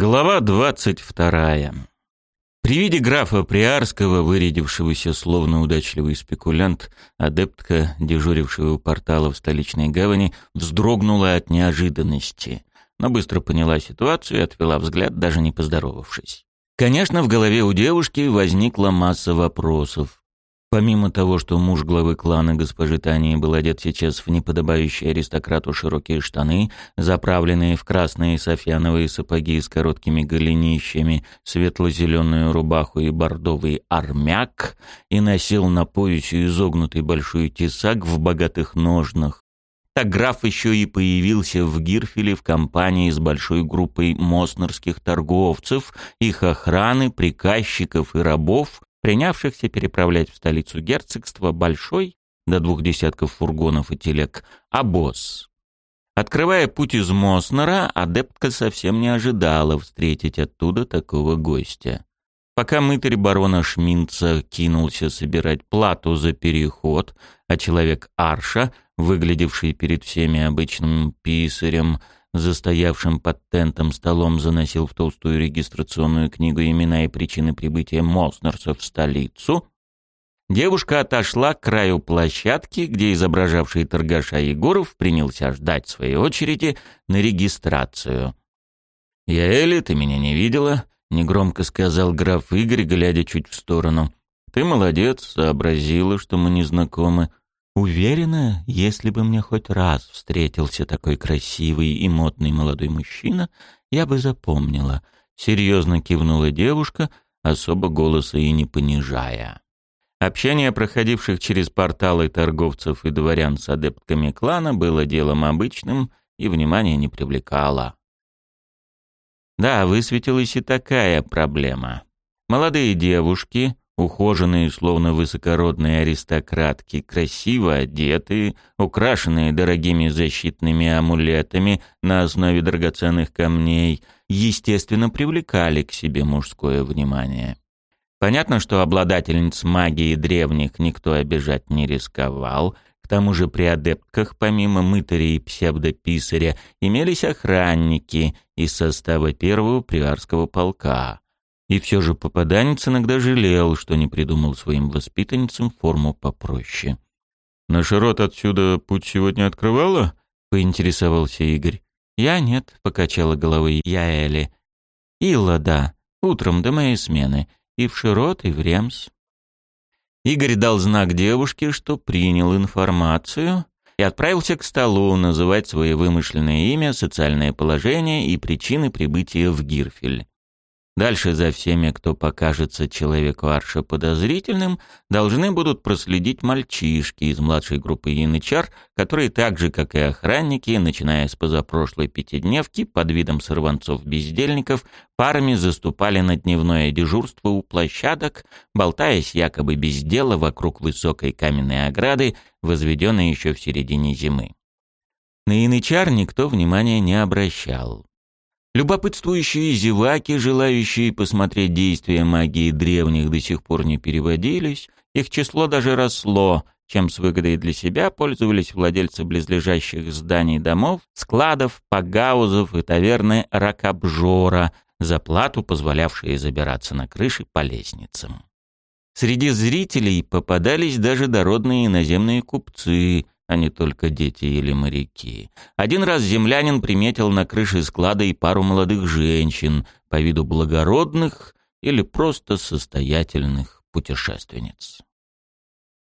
Глава 22. При виде графа Приарского, вырядившегося словно удачливый спекулянт, адептка, дежурившего у портала в столичной гавани, вздрогнула от неожиданности, но быстро поняла ситуацию и отвела взгляд, даже не поздоровавшись. Конечно, в голове у девушки возникла масса вопросов. Помимо того, что муж главы клана госпожи Тани был одет сейчас в неподобающие аристократу широкие штаны, заправленные в красные софьяновые сапоги с короткими голенищами, светло-зеленую рубаху и бордовый армяк, и носил на поясе изогнутый большой тесак в богатых ножнах, так граф еще и появился в Гирфеле в компании с большой группой моснерских торговцев, их охраны, приказчиков и рабов, принявшихся переправлять в столицу герцогства большой, до двух десятков фургонов и телег, обоз. Открывая путь из Моснера, адептка совсем не ожидала встретить оттуда такого гостя. Пока мытарь барона Шминца кинулся собирать плату за переход, а человек Арша, выглядевший перед всеми обычным писарем, застоявшим под тентом столом заносил в толстую регистрационную книгу имена и причины прибытия Молснерса в столицу, девушка отошла к краю площадки, где изображавший торгаша Егоров принялся ждать своей очереди на регистрацию. «Я Эли, ты меня не видела», — негромко сказал граф Игорь, глядя чуть в сторону. «Ты молодец, сообразила, что мы не знакомы. Уверена, если бы мне хоть раз встретился такой красивый и модный молодой мужчина, я бы запомнила. Серьезно кивнула девушка, особо голоса и не понижая. Общение проходивших через порталы торговцев и дворян с адептками клана было делом обычным и внимания не привлекало. Да, высветилась и такая проблема. Молодые девушки, Ухоженные, словно высокородные аристократки, красиво одетые, украшенные дорогими защитными амулетами на основе драгоценных камней, естественно, привлекали к себе мужское внимание. Понятно, что обладательниц магии древних никто обижать не рисковал, к тому же при адептках, помимо мытаря и псевдописаря, имелись охранники из состава первого приарского полка. И все же попаданец иногда жалел, что не придумал своим воспитанницам форму попроще. «Наш рот отсюда путь сегодня открывала?» — поинтересовался Игорь. «Я нет», — покачала головой Яэли. «Илла, да. Утром до моей смены. И в Широт, и в Ремс». Игорь дал знак девушке, что принял информацию, и отправился к столу называть свое вымышленное имя, социальное положение и причины прибытия в Гирфель. Дальше за всеми, кто покажется человеку Арша подозрительным, должны будут проследить мальчишки из младшей группы янычар, которые так же, как и охранники, начиная с позапрошлой пятидневки, под видом сорванцов-бездельников, парами заступали на дневное дежурство у площадок, болтаясь якобы без дела вокруг высокой каменной ограды, возведенной еще в середине зимы. На янычар никто внимания не обращал. Любопытствующие зеваки, желающие посмотреть действия магии древних, до сих пор не переводились. Их число даже росло, чем с выгодой для себя пользовались владельцы близлежащих зданий домов, складов, погаузов и таверны Ракобжора, за плату позволявшие забираться на крыши по лестницам. Среди зрителей попадались даже дородные иноземные купцы, а не только дети или моряки. Один раз землянин приметил на крыше склада и пару молодых женщин, по виду благородных или просто состоятельных путешественниц.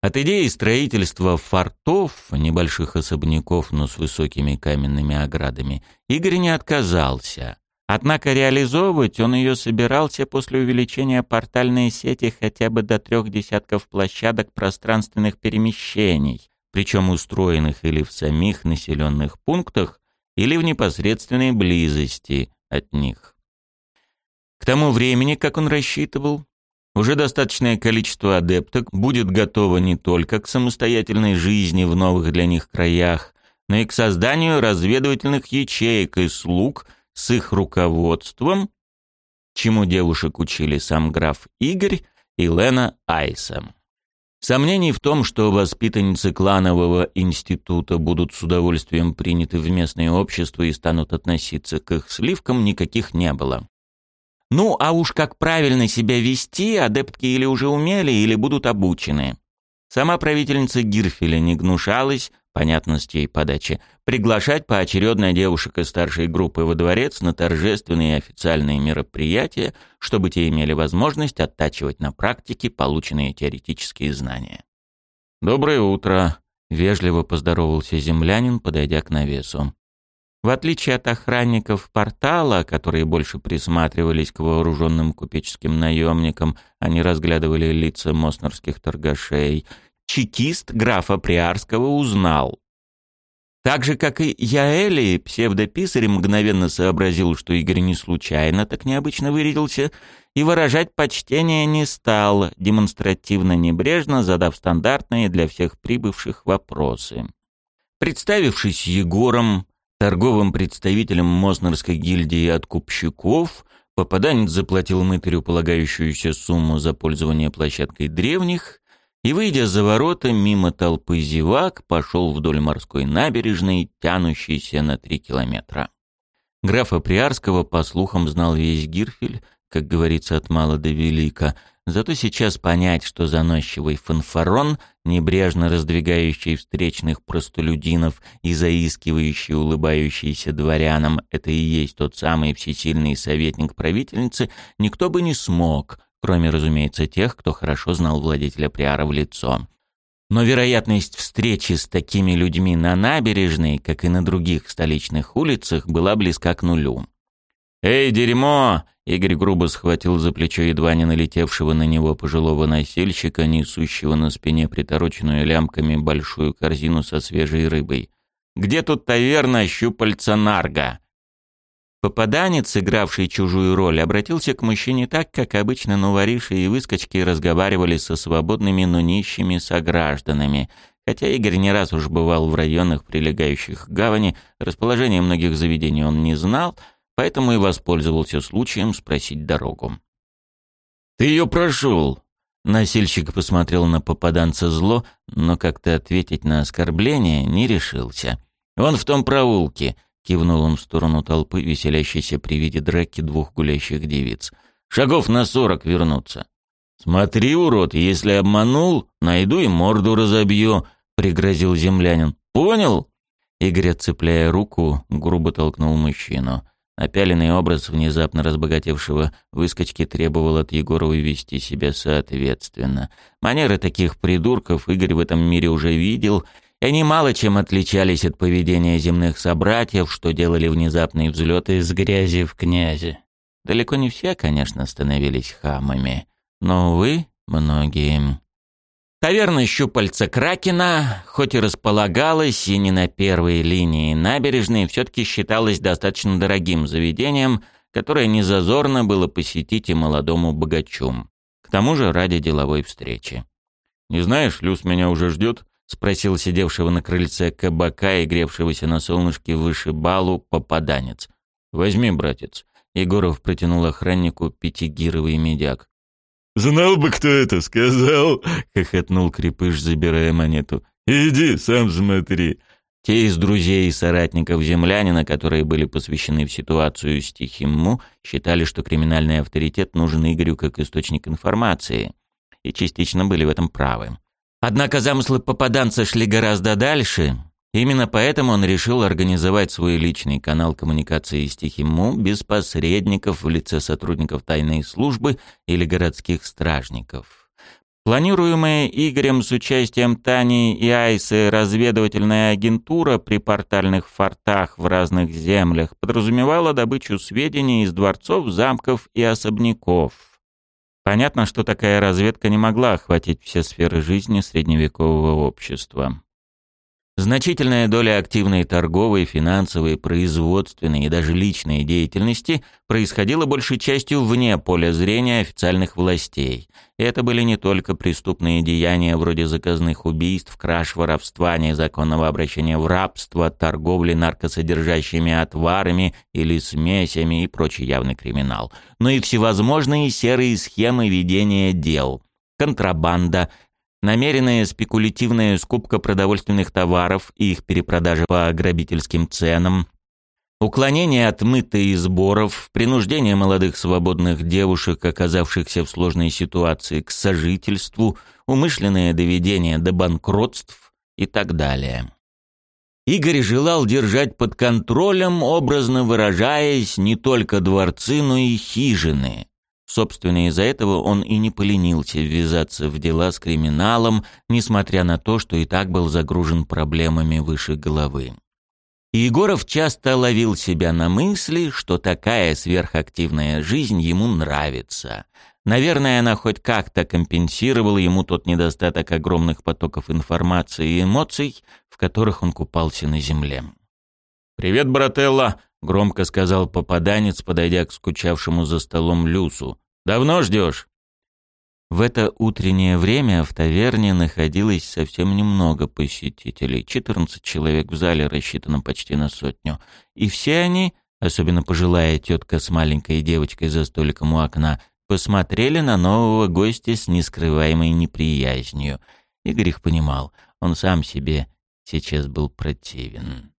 От идеи строительства фортов, небольших особняков, но с высокими каменными оградами, Игорь не отказался. Однако реализовывать он ее собирался после увеличения портальной сети хотя бы до трех десятков площадок пространственных перемещений – причем устроенных или в самих населенных пунктах, или в непосредственной близости от них. К тому времени, как он рассчитывал, уже достаточное количество адепток будет готово не только к самостоятельной жизни в новых для них краях, но и к созданию разведывательных ячеек и слуг с их руководством, чему девушек учили сам граф Игорь и Лена Айсом. Сомнений в том, что воспитанницы кланового института будут с удовольствием приняты в местное общество и станут относиться к их сливкам, никаких не было. Ну, а уж как правильно себя вести, адептки или уже умели, или будут обучены. Сама правительница Гирфеля не гнушалась, понятностей и подачи, приглашать поочередно девушек из старшей группы во дворец на торжественные официальные мероприятия, чтобы те имели возможность оттачивать на практике полученные теоретические знания. «Доброе утро», — вежливо поздоровался землянин, подойдя к навесу. В отличие от охранников портала, которые больше присматривались к вооруженным купеческим наемникам, они разглядывали лица моснорских торгашей, Чекист графа Приарского узнал. Так же, как и Яэли, псевдописарь мгновенно сообразил, что Игорь не случайно так необычно вырядился, и выражать почтение не стал, демонстративно небрежно задав стандартные для всех прибывших вопросы. Представившись Егором, торговым представителем Моснерской гильдии откупщиков, попаданец заплатил мытарю полагающуюся сумму за пользование площадкой древних и, выйдя за ворота мимо толпы зевак, пошел вдоль морской набережной, тянущейся на три километра. Графа Приарского, по слухам, знал весь Гирфель, как говорится, от мала до велика. Зато сейчас понять, что заносчивый фанфарон, небрежно раздвигающий встречных простолюдинов и заискивающий улыбающийся дворянам, это и есть тот самый всесильный советник правительницы, никто бы не смог, кроме, разумеется, тех, кто хорошо знал владельца Приара в лицо. Но вероятность встречи с такими людьми на набережной, как и на других столичных улицах, была близка к нулю. «Эй, дерьмо!» — Игорь грубо схватил за плечо едва не налетевшего на него пожилого носильщика, несущего на спине притороченную лямками большую корзину со свежей рыбой. «Где тут таверна щупальца нарга?» Попаданец, игравший чужую роль, обратился к мужчине так, как обычно нуворишие выскочки разговаривали со свободными, но нищими согражданами. Хотя Игорь не раз уж бывал в районах, прилегающих к гавани, расположение многих заведений он не знал, поэтому и воспользовался случаем спросить дорогу. «Ты ее прошел!» Насильщик посмотрел на попаданца зло, но как-то ответить на оскорбление не решился. «Он в том проулке. Кивнул он в сторону толпы, веселящейся при виде драки двух гулящих девиц. «Шагов на сорок вернуться!» «Смотри, урод, если обманул, найду и морду разобью», — пригрозил землянин. «Понял?» Игорь, цепляя руку, грубо толкнул мужчину. Опяленный образ внезапно разбогатевшего выскочки требовал от Егорова вести себя соответственно. Манеры таких придурков Игорь в этом мире уже видел они мало чем отличались от поведения земных собратьев, что делали внезапные взлеты из грязи в князи. Далеко не все, конечно, становились хамами, но, увы, многие. Таверна щупальца Кракена, хоть и располагалась и не на первой линии набережной, все-таки считалась достаточно дорогим заведением, которое незазорно было посетить и молодому богачу. К тому же ради деловой встречи. «Не знаешь, Люс меня уже ждет?» — спросил сидевшего на крыльце кабака и гревшегося на солнышке выше балу попаданец. «Возьми, братец». Егоров протянул охраннику пятигировый медяк. «Знал бы, кто это сказал!» — хохотнул Крепыш, забирая монету. «Иди, сам смотри!» Те из друзей и соратников землянина, которые были посвящены в ситуацию с Тихимму, считали, что криминальный авторитет нужен Игорю как источник информации, и частично были в этом правы. Однако замыслы попаданца шли гораздо дальше. Именно поэтому он решил организовать свой личный канал коммуникации с Тихиму без посредников в лице сотрудников тайной службы или городских стражников. Планируемая Игорем с участием Тани и Айсы разведывательная агентура при портальных фортах в разных землях подразумевала добычу сведений из дворцов, замков и особняков – Понятно, что такая разведка не могла охватить все сферы жизни средневекового общества. Значительная доля активной торговой, финансовой, производственной и даже личной деятельности происходила большей частью вне поля зрения официальных властей. Это были не только преступные деяния вроде заказных убийств, краж, воровства, незаконного обращения в рабство, торговли наркосодержащими отварами или смесями и прочий явный криминал, но и всевозможные серые схемы ведения дел – контрабанда, Намеренная спекулятивная скупка продовольственных товаров и их перепродажа по грабительским ценам, уклонение от мыта и сборов, принуждение молодых свободных девушек, оказавшихся в сложной ситуации, к сожительству, умышленное доведение до банкротств и так далее. Игорь желал держать под контролем, образно выражаясь, не только дворцы, но и хижины – Собственно, из-за этого он и не поленился ввязаться в дела с криминалом, несмотря на то, что и так был загружен проблемами выше головы. И Егоров часто ловил себя на мысли, что такая сверхактивная жизнь ему нравится. Наверное, она хоть как-то компенсировала ему тот недостаток огромных потоков информации и эмоций, в которых он купался на земле. «Привет, брателла!» Громко сказал попаданец, подойдя к скучавшему за столом Люсу. «Давно ждешь?» В это утреннее время в таверне находилось совсем немного посетителей. 14 человек в зале рассчитанном почти на сотню. И все они, особенно пожилая тетка с маленькой девочкой за столиком у окна, посмотрели на нового гостя с нескрываемой неприязнью. Игорь их понимал, он сам себе сейчас был противен.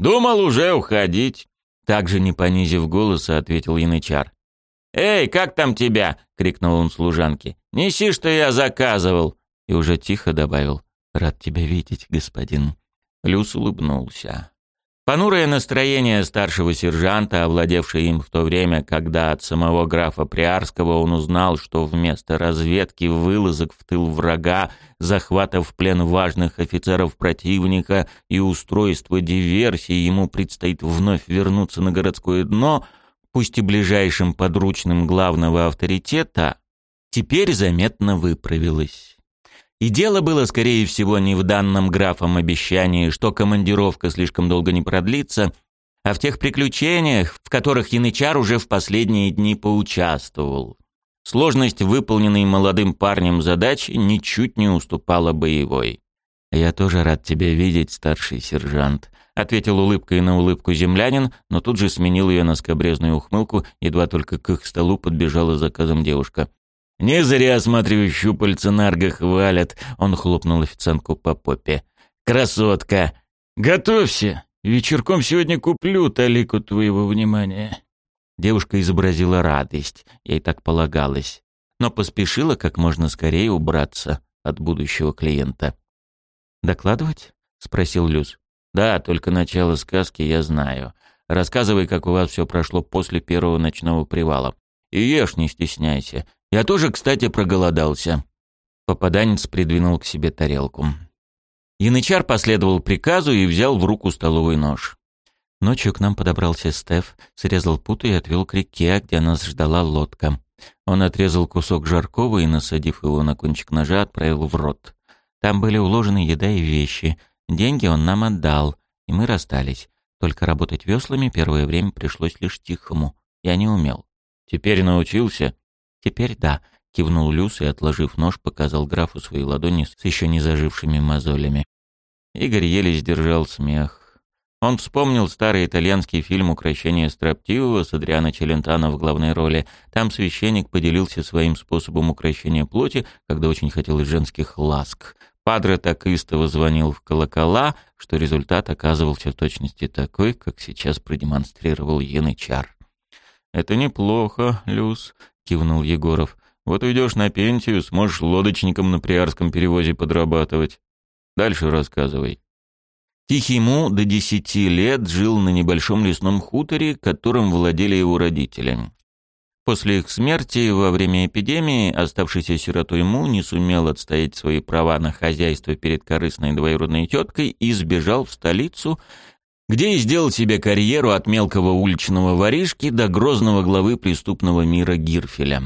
«Думал уже уходить», — также не понизив голоса, ответил янычар. «Эй, как там тебя?» — крикнул он служанке. «Неси, что я заказывал!» И уже тихо добавил. «Рад тебя видеть, господин». Люс улыбнулся. Понурое настроение старшего сержанта, овладевшее им в то время, когда от самого графа Приарского он узнал, что вместо разведки, вылазок в тыл врага, захвата в плен важных офицеров противника и устройства диверсии ему предстоит вновь вернуться на городское дно, пусть и ближайшим подручным главного авторитета, теперь заметно выправилось. И дело было, скорее всего, не в данном графом обещании, что командировка слишком долго не продлится, а в тех приключениях, в которых Янычар уже в последние дни поучаствовал. Сложность, выполненной молодым парнем задачи, ничуть не уступала боевой. «Я тоже рад тебя видеть, старший сержант», — ответил улыбкой на улыбку землянин, но тут же сменил ее на скобрезную ухмылку, едва только к их столу подбежала заказом девушка. «Не зря осматриваю щупальца нарго хвалят», — он хлопнул официантку по попе. «Красотка! Готовься! Вечерком сегодня куплю талику твоего внимания». Девушка изобразила радость, ей так полагалось, но поспешила как можно скорее убраться от будущего клиента. «Докладывать?» — спросил Люс. «Да, только начало сказки я знаю. Рассказывай, как у вас все прошло после первого ночного привала. И ешь, не стесняйся. Я тоже, кстати, проголодался». Попаданец придвинул к себе тарелку. Янычар последовал приказу и взял в руку столовый нож. Ночью к нам подобрался Стеф, срезал путу и отвел к реке, где нас ждала лодка. Он отрезал кусок жаркого и, насадив его на кончик ножа, отправил в рот. Там были уложены еда и вещи. Деньги он нам отдал, и мы расстались. Только работать веслами первое время пришлось лишь тихому. Я не умел. «Теперь научился?» Теперь да, кивнул Люс и, отложив нож, показал графу свои ладони с еще не зажившими мозолями. Игорь еле сдержал смех. Он вспомнил старый итальянский фильм «Укращение строптивого» с Адриано Челентано в главной роли. Там священник поделился своим способом укращения плоти, когда очень хотелось женских ласк. Падре так истово звонил в колокола, что результат оказывался в точности такой, как сейчас продемонстрировал Янычар. «Это неплохо, Люс», кивнул Егоров. «Вот уйдешь на пенсию, сможешь лодочником на приарском перевозе подрабатывать. Дальше рассказывай». Тихиму до десяти лет жил на небольшом лесном хуторе, которым владели его родители. После их смерти во время эпидемии оставшийся сиротой Му не сумел отстоять свои права на хозяйство перед корыстной двоюродной теткой и сбежал в столицу, где и сделал себе карьеру от мелкого уличного воришки до грозного главы преступного мира Гирфеля.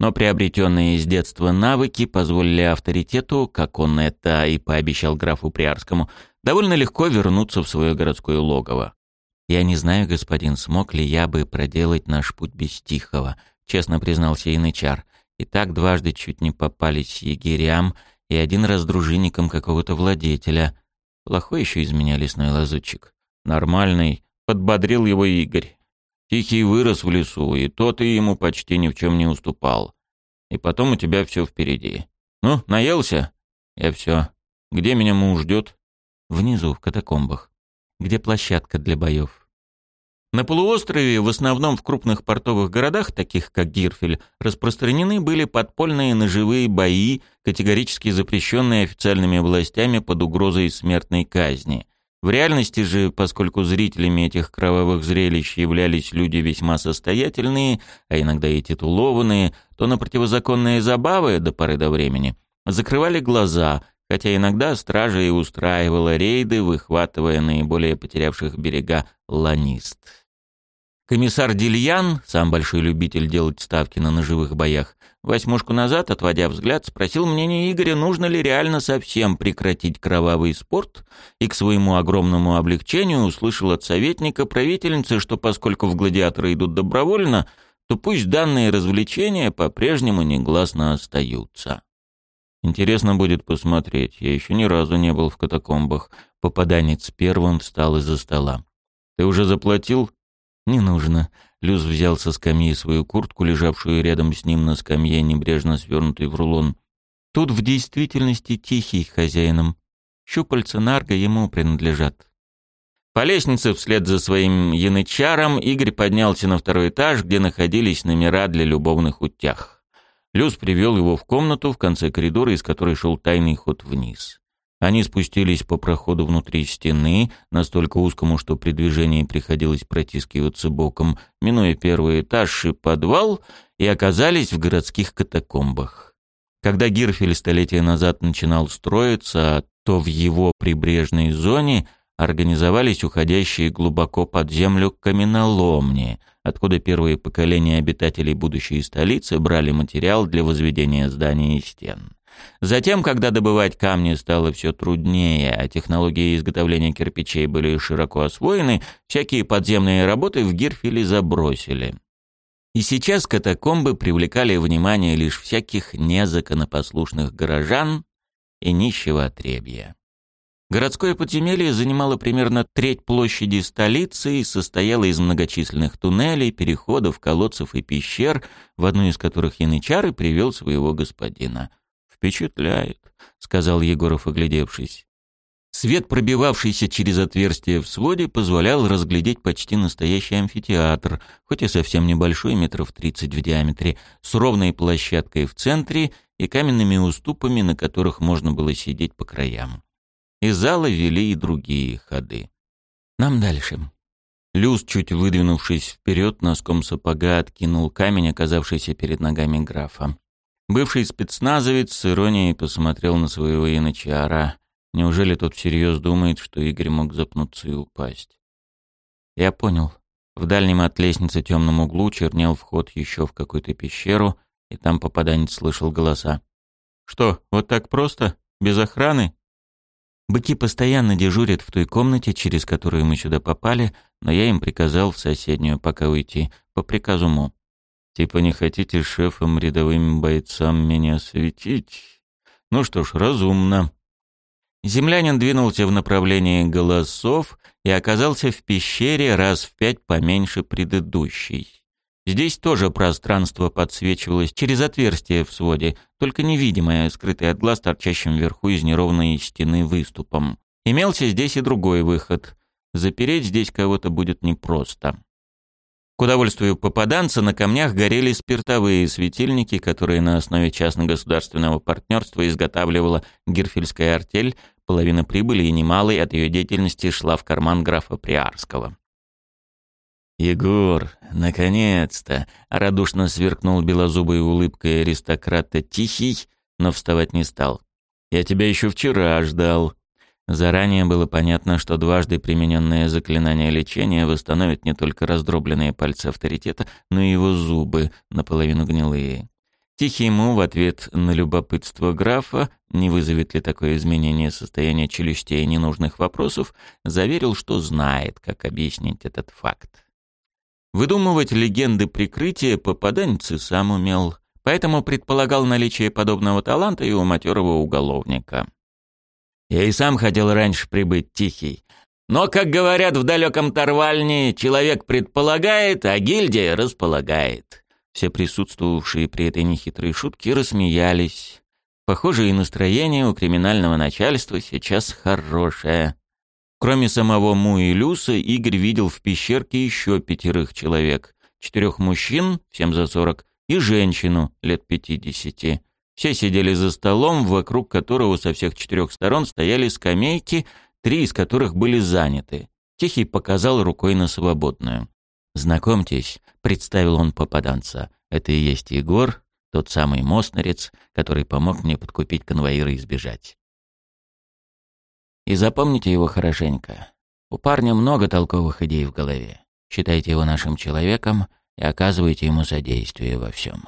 Но приобретенные с детства навыки позволили авторитету, как он это и пообещал графу Приарскому, довольно легко вернуться в свое городское логово. «Я не знаю, господин, смог ли я бы проделать наш путь без Тихого», — честно признался Инычар. «И так дважды чуть не попались егерям и один раз дружинником какого-то владетеля. Плохой еще из меня лесной лазутчик» нормальный», — подбодрил его Игорь. «Тихий вырос в лесу, и тот и ему почти ни в чем не уступал. И потом у тебя все впереди. Ну, наелся?» «Я все. Где меня муж ждет?» «Внизу, в катакомбах. Где площадка для боев?» На полуострове, в основном в крупных портовых городах, таких как Гирфель, распространены были подпольные ножевые бои, категорически запрещенные официальными властями под угрозой смертной казни – в реальности же, поскольку зрителями этих кровавых зрелищ являлись люди весьма состоятельные, а иногда и титулованные, то на противозаконные забавы до поры до времени закрывали глаза, хотя иногда стража и устраивала рейды, выхватывая наиболее потерявших берега ланист. Комиссар Дильян, сам большой любитель делать ставки на ножевых боях, Восьмушку назад, отводя взгляд, спросил мнение Игоря, нужно ли реально совсем прекратить кровавый спорт, и к своему огромному облегчению услышал от советника правительницы, что поскольку в гладиаторы идут добровольно, то пусть данные развлечения по-прежнему негласно остаются. Интересно будет посмотреть, я еще ни разу не был в катакомбах. Попаданец первым встал из-за стола. «Ты уже заплатил?» «Не нужно», Люс взял со скамьи свою куртку, лежавшую рядом с ним на скамье, небрежно свернутый в рулон. Тут в действительности тихий хозяином. Щупальца нарга ему принадлежат. По лестнице вслед за своим янычаром Игорь поднялся на второй этаж, где находились номера для любовных утях. Люс привел его в комнату в конце коридора, из которой шел тайный ход вниз. Они спустились по проходу внутри стены, настолько узкому, что при движении приходилось протискиваться боком, минуя первый этаж и подвал, и оказались в городских катакомбах. Когда Гирфель столетия назад начинал строиться, то в его прибрежной зоне организовались уходящие глубоко под землю каменоломни, откуда первые поколения обитателей будущей столицы брали материал для возведения зданий и стен. Затем, когда добывать камни стало все труднее, а технологии изготовления кирпичей были широко освоены, всякие подземные работы в Гирфиле забросили. И сейчас катакомбы привлекали внимание лишь всяких незаконопослушных горожан и нищего отребья. Городское подземелье занимало примерно треть площади столицы и состояло из многочисленных туннелей, переходов, колодцев и пещер, в одну из которых янычары привел своего господина – «Впечатляет», — сказал Егоров, оглядевшись. Свет, пробивавшийся через отверстие в своде, позволял разглядеть почти настоящий амфитеатр, хоть и совсем небольшой, метров 30 в диаметре, с ровной площадкой в центре и каменными уступами, на которых можно было сидеть по краям. Из зала вели и другие ходы. «Нам дальше». Люс, чуть выдвинувшись вперед, носком сапога откинул камень, оказавшийся перед ногами графа. Бывший спецназовец с иронией посмотрел на своего янычара. Неужели тот всерьез думает, что Игорь мог запнуться и упасть? Я понял. В дальнем от лестницы темном углу чернел вход еще в какую-то пещеру, и там попаданец слышал голоса. «Что, вот так просто? Без охраны?» Быки постоянно дежурят в той комнате, через которую мы сюда попали, но я им приказал в соседнюю пока уйти, по приказу Мо. Типа не хотите шефом рядовым бойцам меня светить? Ну что ж, разумно. Землянин двинулся в направлении голосов и оказался в пещере раз в пять поменьше предыдущей. Здесь тоже пространство подсвечивалось через отверстие в своде, только невидимое, скрытое от глаз торчащим вверху из неровной стены выступом. Имелся здесь и другой выход. Запереть здесь кого-то будет непросто. К удовольствию попаданца на камнях горели спиртовые светильники, которые на основе частно-государственного партнерства изготавливала герфельская артель, половина прибыли и немалой от ее деятельности шла в карман графа Приарского. «Егор, наконец-то!» — радушно сверкнул белозубой улыбкой аристократа Тихий, но вставать не стал. «Я тебя еще вчера ждал». Заранее было понятно, что дважды примененное заклинание лечения восстановит не только раздробленные пальцы авторитета, но и его зубы, наполовину гнилые. Тихий ему в ответ на любопытство графа, не вызовет ли такое изменение состояния челюстей ненужных вопросов, заверил, что знает, как объяснить этот факт. Выдумывать легенды прикрытия попаданец и сам умел, поэтому предполагал наличие подобного таланта и у матерого уголовника. Я и сам хотел раньше прибыть, Тихий. Но, как говорят в далеком Тарвальне, человек предполагает, а гильдия располагает». Все присутствовавшие при этой нехитрой шутке рассмеялись. Похоже, и настроение у криминального начальства сейчас хорошее. Кроме самого Му и Люса, Игорь видел в пещерке еще пятерых человек. Четырех мужчин, всем за сорок, и женщину, лет пятидесяти. Все сидели за столом, вокруг которого со всех четырех сторон стояли скамейки, три из которых были заняты. Тихий показал рукой на свободную. «Знакомьтесь», — представил он попаданца, — «это и есть Егор, тот самый моснерец, который помог мне подкупить конвоира и сбежать». «И запомните его хорошенько. У парня много толковых идей в голове. Считайте его нашим человеком и оказывайте ему содействие во всем».